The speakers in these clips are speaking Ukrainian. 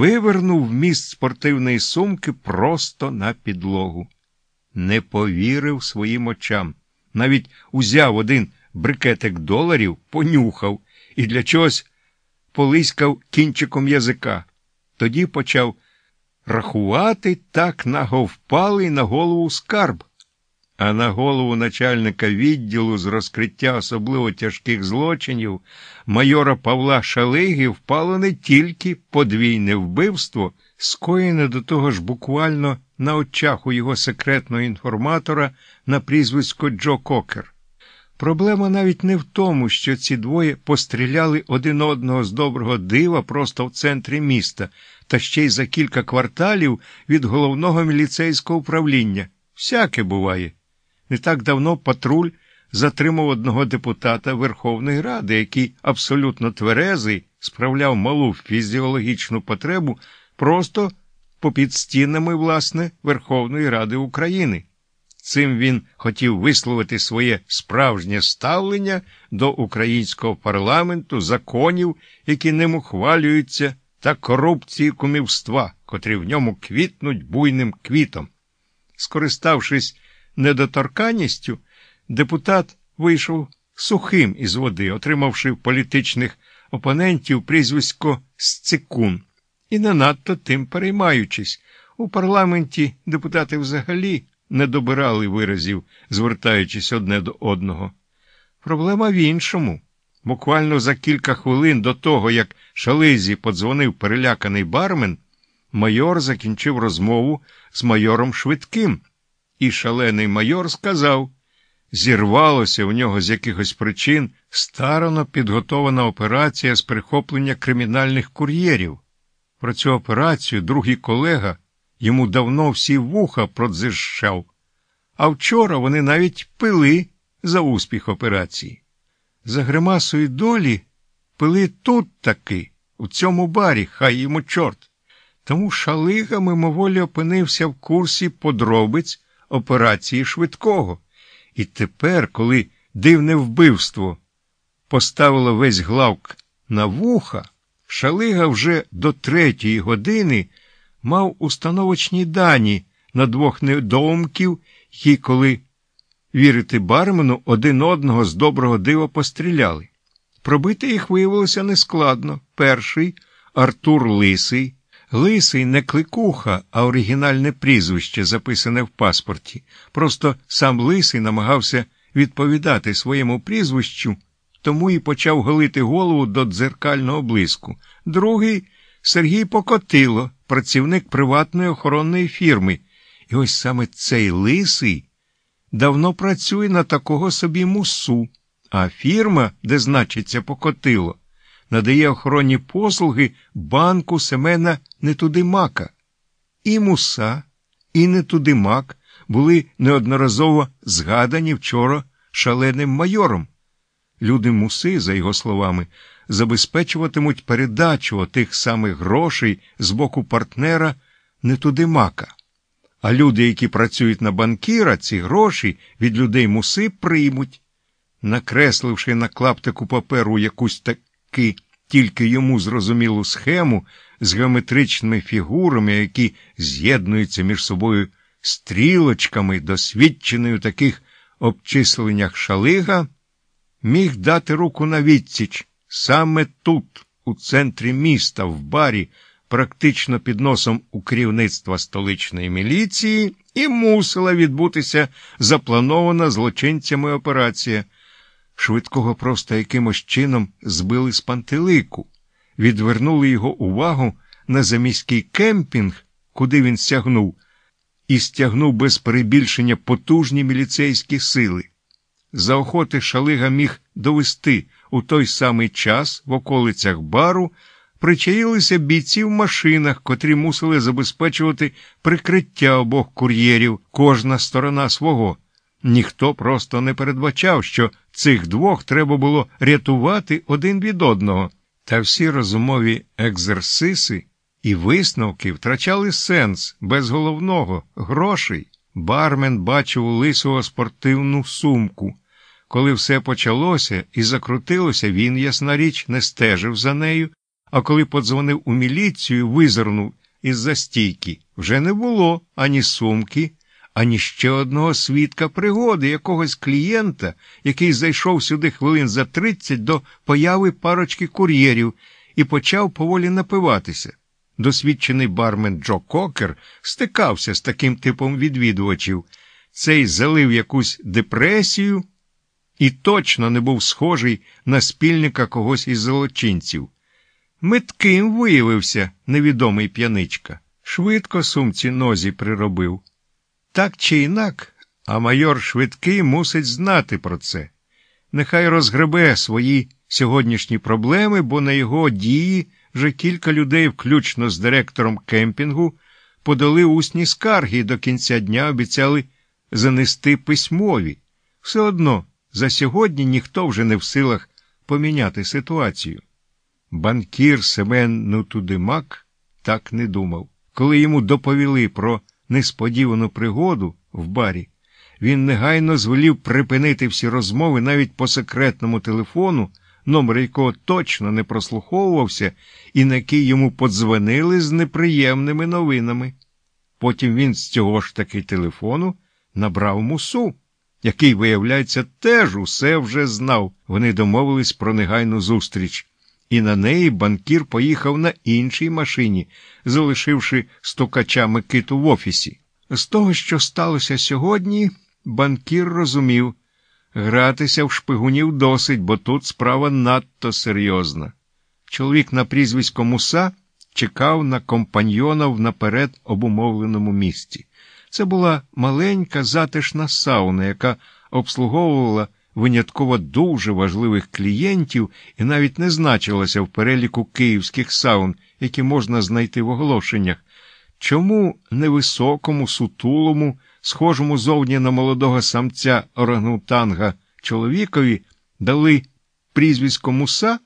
вивернув вміст спортивної сумки просто на підлогу. Не повірив своїм очам. Навіть узяв один брикетик доларів, понюхав і для чогось полиськав кінчиком язика. Тоді почав рахувати так наговпалий на голову скарб. А на голову начальника відділу з розкриття особливо тяжких злочинів майора Павла Шалиги впало не тільки подвійне вбивство, скоєне до того ж буквально на очах у його секретного інформатора на прізвисько Джо Кокер. Проблема навіть не в тому, що ці двоє постріляли один одного з доброго дива просто в центрі міста, та ще й за кілька кварталів від головного міліцейського управління. Всяке буває. Не так давно патруль затримав одного депутата Верховної Ради, який абсолютно тверезий справляв малу фізіологічну потребу просто попід стінами, власне, Верховної Ради України. Цим він хотів висловити своє справжнє ставлення до українського парламенту, законів, які ним ухвалюються, та корупції кумівства, котрі в ньому квітнуть буйним квітом. Скориставшись недоторканністю, депутат вийшов сухим із води, отримавши в політичних опонентів прізвисько Сцикун, і не надто тим переймаючись. У парламенті депутати взагалі не добирали виразів, звертаючись одне до одного. Проблема в іншому. Буквально за кілька хвилин до того, як Шализі подзвонив переляканий бармен, майор закінчив розмову з майором Швидким, і шалений майор сказав зірвалося в нього з якихось причин старано підготована операція з прихоплення кримінальних кур'єрів. Про цю операцію другий колега йому давно всі вуха продзищав, а вчора вони навіть пили за успіх операції. За гримасою долі пили тут таки, у цьому барі, хай йому чорт. Тому шалига мимоволі опинився в курсі подробиць операції швидкого. І тепер, коли дивне вбивство поставило весь главк на вуха, шалига вже до третьої години мав установочні дані на двох недоумків, які, коли вірити бармену, один одного з доброго дива постріляли. Пробити їх виявилося нескладно. Перший Артур Лисий. Лисий не кликуха, а оригінальне прізвище, записане в паспорті. Просто сам Лисий намагався відповідати своєму прізвищу, тому і почав голити голову до дзеркального блиску. Другий Сергій Покотило, працівник приватної охоронної фірми. І ось саме цей лисий давно працює на такого собі мусу, а фірма, де значиться Покотило, надає охоронні послуги банку Семена Нетудимака. І муса, і Нетудимак були неодноразово згадані вчора шаленим майором. Люди муси, за його словами, забезпечуватимуть передачу тих самих грошей з боку партнера Нетудимака. А люди, які працюють на банкіра, ці гроші від людей муси приймуть. Накресливши на клаптику паперу якусь таки тільки йому зрозумілу схему з геометричними фігурами, які з'єднуються між собою стрілочками, досвідченою у таких обчисленнях шалига, міг дати руку на відсіч саме тут, у центрі міста, в барі, практично під носом у керівництва столичної міліції, і мусила відбутися запланована злочинцями операція. Швидкого просто якимось чином збили з пантелику, відвернули його увагу на заміський кемпінг, куди він стягнув, і стягнув без перебільшення потужні міліцейські сили. За охоти шалига міг довести у той самий час в околицях бару причаїлися бійці в машинах, котрі мусили забезпечувати прикриття обох кур'єрів, кожна сторона свого. Ніхто просто не передбачав, що цих двох треба було рятувати один від одного, та всі розумові екзерсиси і висновки втрачали сенс без головного грошей. Бармен бачив у лисого спортивну сумку. Коли все почалося і закрутилося, він, ясна річ, не стежив за нею, А коли подзвонив у міліцію, визирнув із застійки, вже не було ані сумки, ані ще одного свідка пригоди, якогось клієнта, який зайшов сюди хвилин за тридцять до появи парочки кур'єрів і почав поволі напиватися. Досвідчений бармен Джо Кокер стикався з таким типом відвідувачів. Цей залив якусь депресію і точно не був схожий на спільника когось із злочинців. Митким виявився невідомий п'яничка. Швидко сумці нозі приробив. Так чи інак, а майор швидкий мусить знати про це. Нехай розгребе свої сьогоднішні проблеми, бо на його дії вже кілька людей, включно з директором кемпінгу, подали усні скарги і до кінця дня обіцяли занести письмові. Все одно за сьогодні ніхто вже не в силах поміняти ситуацію. Банкір Семен Нутудимак так не думав. Коли йому доповіли про несподівану пригоду в барі, він негайно звелів припинити всі розмови навіть по секретному телефону, номер якого точно не прослуховувався, і на який йому подзвонили з неприємними новинами. Потім він з цього ж таки телефону набрав мусу, який, виявляється, теж усе вже знав. Вони домовились про негайну зустріч. І на неї банкір поїхав на іншій машині, залишивши стукача Микиту в офісі. З того, що сталося сьогодні, банкір розумів гратися в шпигунів досить, бо тут справа надто серйозна. Чоловік на прізвисько Муса чекав на компаньйона в наперед обумовленому місці. Це була маленька затишна сауна, яка обслуговувала винятково дуже важливих клієнтів і навіть не значилася в переліку київських саун, які можна знайти в оголошеннях. Чому невисокому, сутулому, схожому зовні на молодого самця орангутанга чоловікові дали прізвисько муса,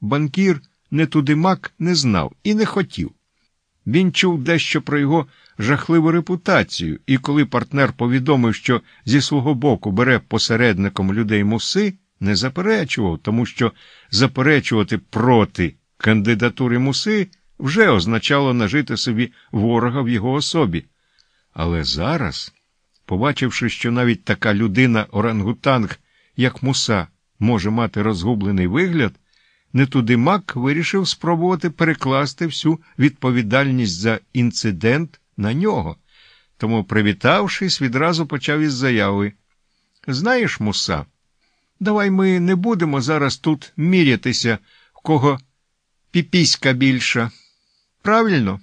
банкір Нетудимак не знав і не хотів. Він чув дещо про його жахливу репутацію, і коли партнер повідомив, що зі свого боку бере посередником людей муси, не заперечував, тому що заперечувати проти кандидатури муси вже означало нажити собі ворога в його особі. Але зараз, побачивши, що навіть така людина орангутанг, як муса, може мати розгублений вигляд, Нетудимак вирішив спробувати перекласти всю відповідальність за інцидент на нього. Тому, привітавшись, відразу почав із заяви. Знаєш, муса, давай ми не будемо зараз тут мірятися, в кого піпіська більша. Правильно?